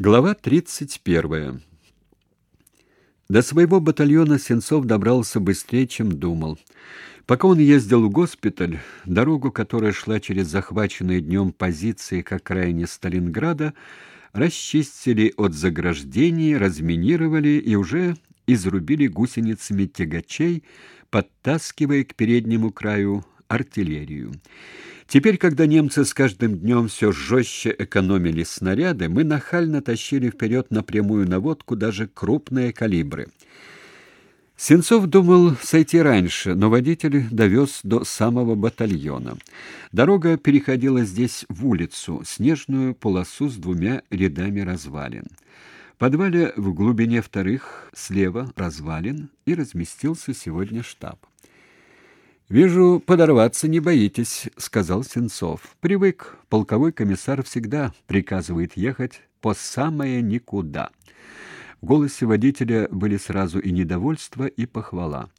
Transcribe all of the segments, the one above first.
Глава 31. До своего батальона Сенцов добрался быстрее, чем думал. Пока он ездил в госпиталь, дорогу, которая шла через захваченные днем позиции к окраине Сталинграда, расчистили от заграждений, разминировали и уже изрубили гусеницами тягачей, подтаскивая к переднему краю артиллерию. Теперь, когда немцы с каждым днем все жестче экономили снаряды, мы нахально тащили вперед напрямую наводку даже крупные калибры. Сенцов думал сойти раньше, но водитель довез до самого батальона. Дорога переходила здесь в улицу, снежную полосу с двумя рядами развалин. В подвале в глубине вторых слева развалин и разместился сегодня штаб. Вижу, подорваться не боитесь, сказал Сенцов. Привык, полковой комиссар всегда приказывает ехать по самое никуда. В голосе водителя были сразу и недовольство, и похвала.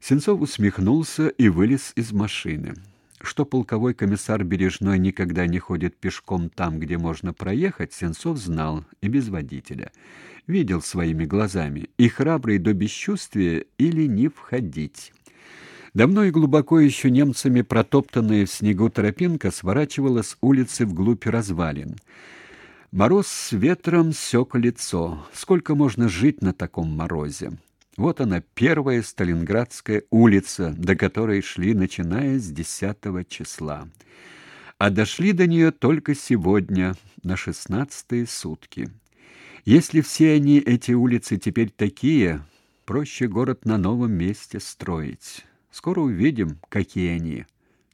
Сенцов усмехнулся и вылез из машины. Что полковой комиссар Бережной никогда не ходит пешком там, где можно проехать, Сенцов знал и без водителя. Видел своими глазами, и храбрый до бесчувствия или не входить. Давно и глубоко еще немцами протоптанная в снегу тропинка сворачивала с улицы вглубь развалин. Мороз с ветром сёк лицо. Сколько можно жить на таком морозе? Вот она, первая Сталинградская улица, до которой шли, начиная с 10 числа. А дошли до нее только сегодня, на шестнадцатые сутки. Если все они, эти улицы, теперь такие, проще город на новом месте строить. Скоро увидим, какие они.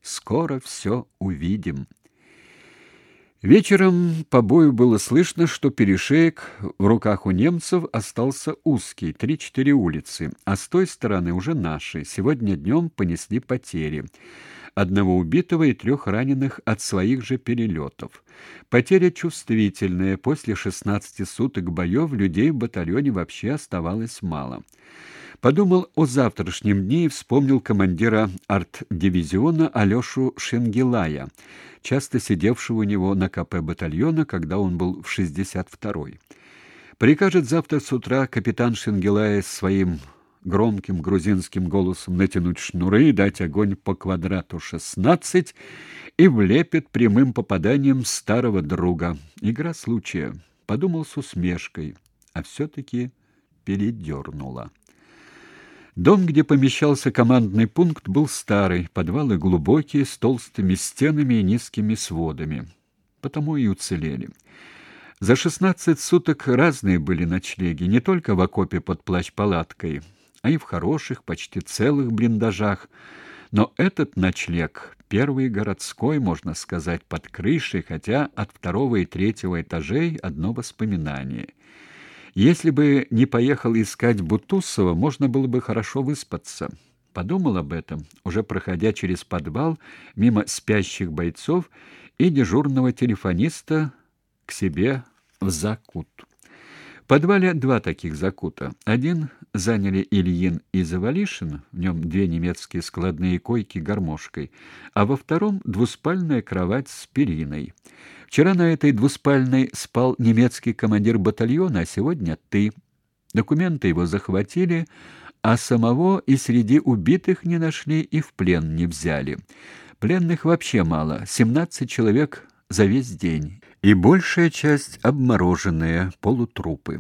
Скоро все увидим. Вечером по бою было слышно, что перешеек в руках у немцев остался узкий, три-четыре улицы, а с той стороны уже наши. Сегодня днем понесли потери. Одного убитого и трех раненых от своих же перелетов. Потеря чувствительная. После 16 суток боев людей в батальоне вообще оставалось мало. Подумал о завтрашнем дне и вспомнил командира арт-дивизиона Алёшу Шенгелая, часто сидевшего у него на КП батальона, когда он был в 62-й. Прикажет завтра с утра капитан Шенгелая своим громким грузинским голосом натянуть шнуры и дать огонь по квадрату 16 и влепит прямым попаданием старого друга. Игра случая. Подумал с усмешкой, а все-таки передернула. Дом, где помещался командный пункт, был старый, подвалы глубокие, с толстыми стенами и низкими сводами. Потому и уцелели. За шестнадцать суток разные были ночлеги, не только в окопе под плащ-палаткой, а и в хороших, почти целых блиндажах. Но этот ночлег, первый городской, можно сказать, под крышей, хотя от второго и третьего этажей одно воспоминание — если бы не поехал искать Бутусова, можно было бы хорошо выспаться. Подумал об этом, уже проходя через подвал мимо спящих бойцов и дежурного телефониста к себе в закут. Подвале два таких закута. Один заняли Ильин и Завалишин, в нем две немецкие складные койки гармошкой, а во втором двуспальная кровать с периной. Вчера на этой двуспальной спал немецкий командир батальона, а сегодня ты. Документы его захватили, а самого и среди убитых не нашли и в плен не взяли. Пленных вообще мало, 17 человек за весь день, и большая часть обмороженные, полутрупы.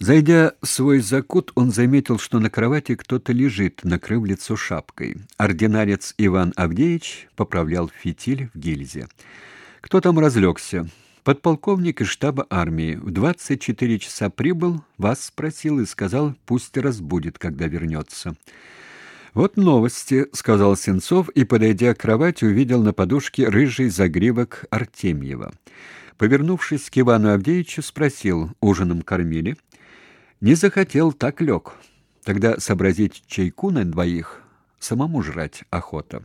Зайдя в свой закут, он заметил, что на кровати кто-то лежит, накрыв лицо шапкой. Ординарец Иван Авдеевич поправлял фитиль в гильзе. Кто там разлегся? Подполковник из штаба армии. В 24 часа прибыл, вас спросил и сказал, пусть разбудит, когда вернется. Вот новости, сказал Сенцов и, подойдя к кровати, увидел на подушке рыжий загривок Артемьева. Повернувшись к Ивану Авдеевичу, спросил: "Ужином кормили?" Не захотел, так лег. Тогда сообразить чайку на двоих самому жрать охота.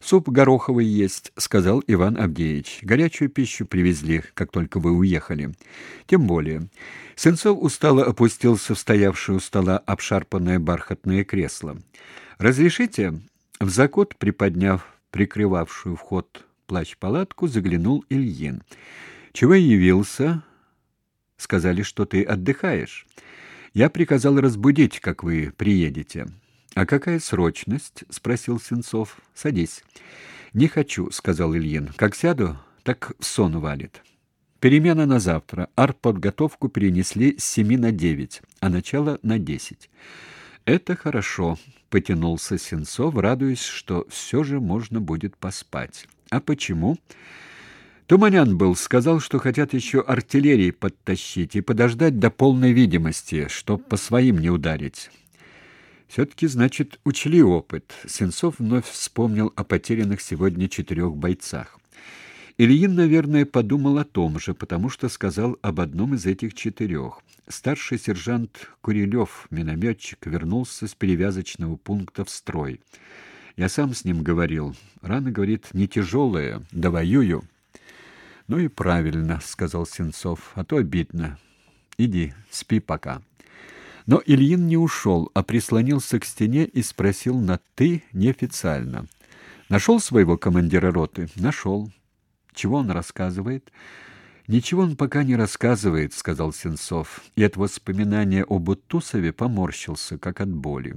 Суп гороховый есть, сказал Иван Авдеевич. Горячую пищу привезли, как только вы уехали. Тем более. Сенцов устало опустился в стоявшее у стола обшарпанное бархатное кресло. Разрешите? В закот, приподняв прикрывавшую вход плащ-палатку, заглянул Ильин. Чего явился? Сказали, что ты отдыхаешь. Я приказал разбудить, как вы приедете. А какая срочность? спросил Сенцов. Садись. Не хочу, сказал Ильин. Как сяду, так сон валит. Перемена на завтра. Артподготовку перенесли с семи на девять, а начало на десять. Это хорошо, потянулся Сенцов, радуясь, что все же можно будет поспать. А почему? Туманян был, сказал, что хотят еще артиллерии подтащить и подождать до полной видимости, чтоб по своим не ударить. Все-таки, значит, учли опыт. Сенцов вновь вспомнил о потерянных сегодня четырех бойцах. Ильин, наверное, подумал о том же, потому что сказал об одном из этих четырех. Старший сержант Курилев, минометчик, вернулся с перевязочного пункта в строй. Я сам с ним говорил. Рана, говорит, не тяжелая, довоюю. Ну и правильно, сказал Сенцов, а то обидно. Иди, спи пока. Но Ильин не ушел, а прислонился к стене и спросил на ты неофициально. Нашел своего командира роты? Нашел. Чего он рассказывает? Ничего он пока не рассказывает, сказал Сенцов, и от воспоминания об Утусове поморщился, как от боли.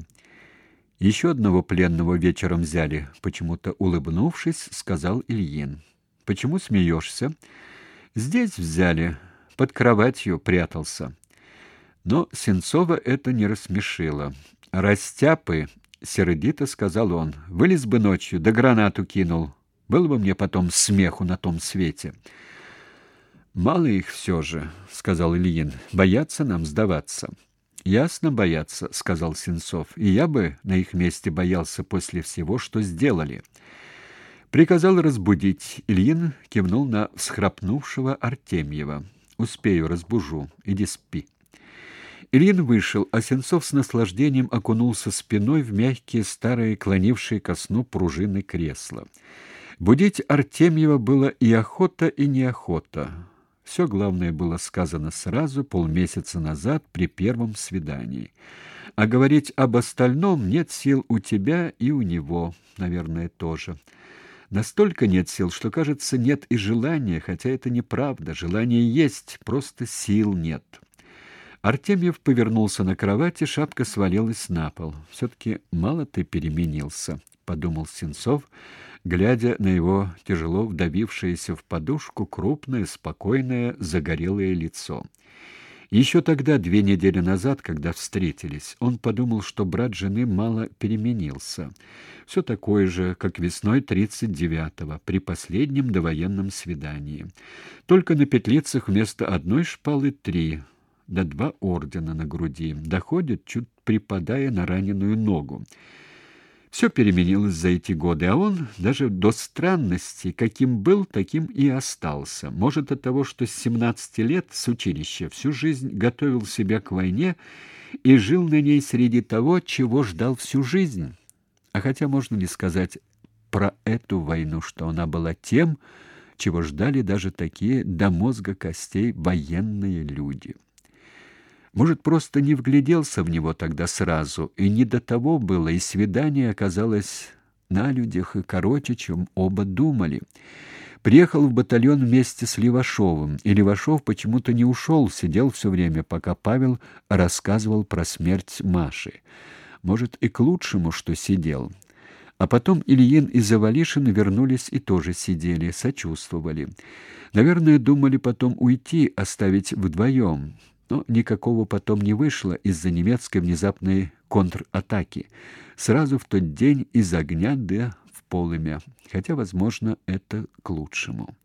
Еще одного пленного вечером взяли, почему-то улыбнувшись, сказал Ильин. Почему смеешься?» Здесь взяли, под кроватью прятался. Но Сенцова это не рассмешило. Растяпы, сердито сказал он. Вылез бы ночью, да гранату кинул. Было бы мне потом смеху на том свете. Мало их все же, сказал Ильин. Боятся нам сдаваться. Ясно боятся, сказал Сенцов. И я бы на их месте боялся после всего, что сделали. Приказал разбудить. Ильин кивнул на всхрапнувшего Артемьева. Успею, разбужу. Иди спи. Ильин вышел, а Сенцов с наслаждением окунулся спиной в мягкие старые, клонившие ко сну пружины кресла. Будить Артемьева было и охота, и неохота. Все главное было сказано сразу, полмесяца назад, при первом свидании. А говорить об остальном нет сил у тебя и у него, наверное, тоже. Настолько нет сил, что, кажется, нет и желания, хотя это неправда. Желание есть, просто сил нет. Артемьев повернулся на кровати, шапка свалилась на пол. «Все-таки мало ты переменился», — подумал Сенцов, глядя на его тяжело вдавившееся в подушку крупное, спокойное, загорелое лицо. Еще тогда, две недели назад, когда встретились, он подумал, что брат жены мало переменился. Все такое же, как весной 39-го, при последнем довоенном свидании. Только на петлицах вместо одной шпалы три, да два ордена на груди, доходит, чуть припадая на раненую ногу. Все переменилось за эти годы, а он даже до странности, каким был, таким и остался. Может, от того, что с 17 лет с училища всю жизнь готовил себя к войне и жил на ней среди того, чего ждал всю жизнь. А хотя можно ли сказать про эту войну, что она была тем, чего ждали даже такие до мозга костей военные люди. Может, просто не вгляделся в него тогда сразу, и не до того было, и свидание оказалось на людях и короче, чем оба думали. Приехал в батальон вместе с Левашовым, и Левашов почему-то не ушел, сидел все время, пока Павел рассказывал про смерть Маши. Может, и к лучшему, что сидел. А потом Ильин и Завалишин вернулись и тоже сидели, сочувствовали. Наверное, думали потом уйти, оставить вдвоем. Но никакого потом не вышло из-за немецкой внезапной контратаки. Сразу в тот день из огня да в полымя. Хотя, возможно, это к лучшему.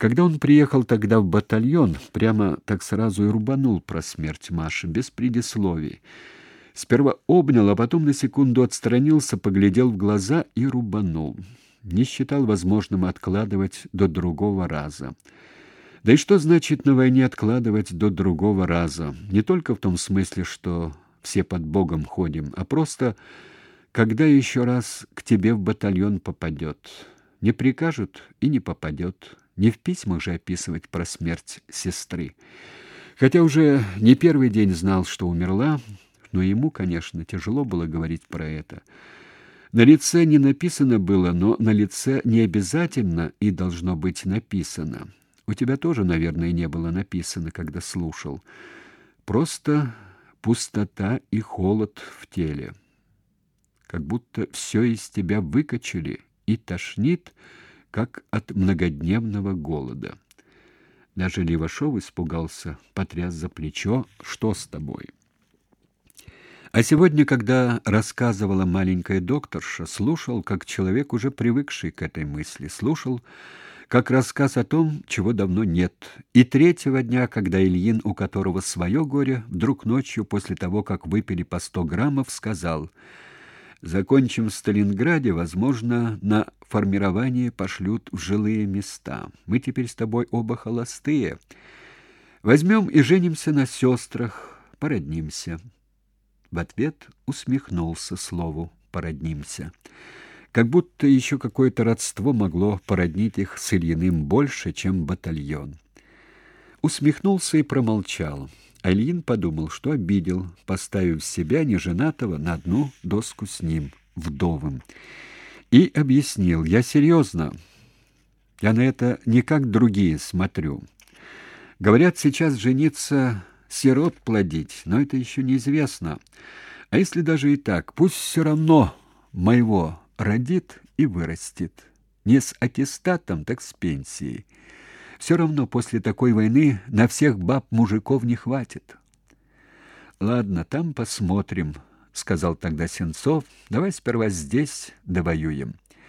Когда он приехал тогда в батальон, прямо так сразу и рубанул про смерть Маши, без предисловий. Сперва обнял, а потом на секунду отстранился, поглядел в глаза и рубанул. Не считал возможным откладывать до другого раза. Да и что значит на войне откладывать до другого раза? Не только в том смысле, что все под Богом ходим, а просто когда еще раз к тебе в батальон попадет. Не прикажут и не попадет. Не в письмах же описывать про смерть сестры. Хотя уже не первый день знал, что умерла, но ему, конечно, тяжело было говорить про это. На лице не написано было, но на лице не обязательно и должно быть написано. У тебя тоже, наверное, не было написано, когда слушал. Просто пустота и холод в теле. Как будто все из тебя выкачали и тошнит, как от многодневного голода. Даже Левашов испугался, потряс за плечо: "Что с тобой?" А сегодня, когда рассказывала маленькая докторша, слушал, как человек уже привыкший к этой мысли, слушал, как рассказ о том, чего давно нет. И третьего дня, когда Ильин, у которого свое горе, вдруг ночью после того, как выпили по сто граммов, сказал: "Закончим в Сталинграде, возможно, на формирование пошлют в жилые места. Мы теперь с тобой оба холостые. Возьмем и женимся на сестрах, породнимся". В ответ усмехнулся слову «породнимся». Как будто еще какое-то родство могло породнить их с Ильиным больше, чем батальон. Усмехнулся и промолчал. А Ильин подумал, что обидел, поставив себя неженатого на одну доску с ним, вдовым. И объяснил: "Я серьезно. Я на это не как другие смотрю. Говорят, сейчас жениться сирот плодить, но это еще неизвестно. А если даже и так, пусть все равно моего родит и вырастет. Не с аттестатом, так с пенсией. Все равно после такой войны на всех баб мужиков не хватит. Ладно, там посмотрим, сказал тогда Сенцов. Давай сперва здесь довоюем.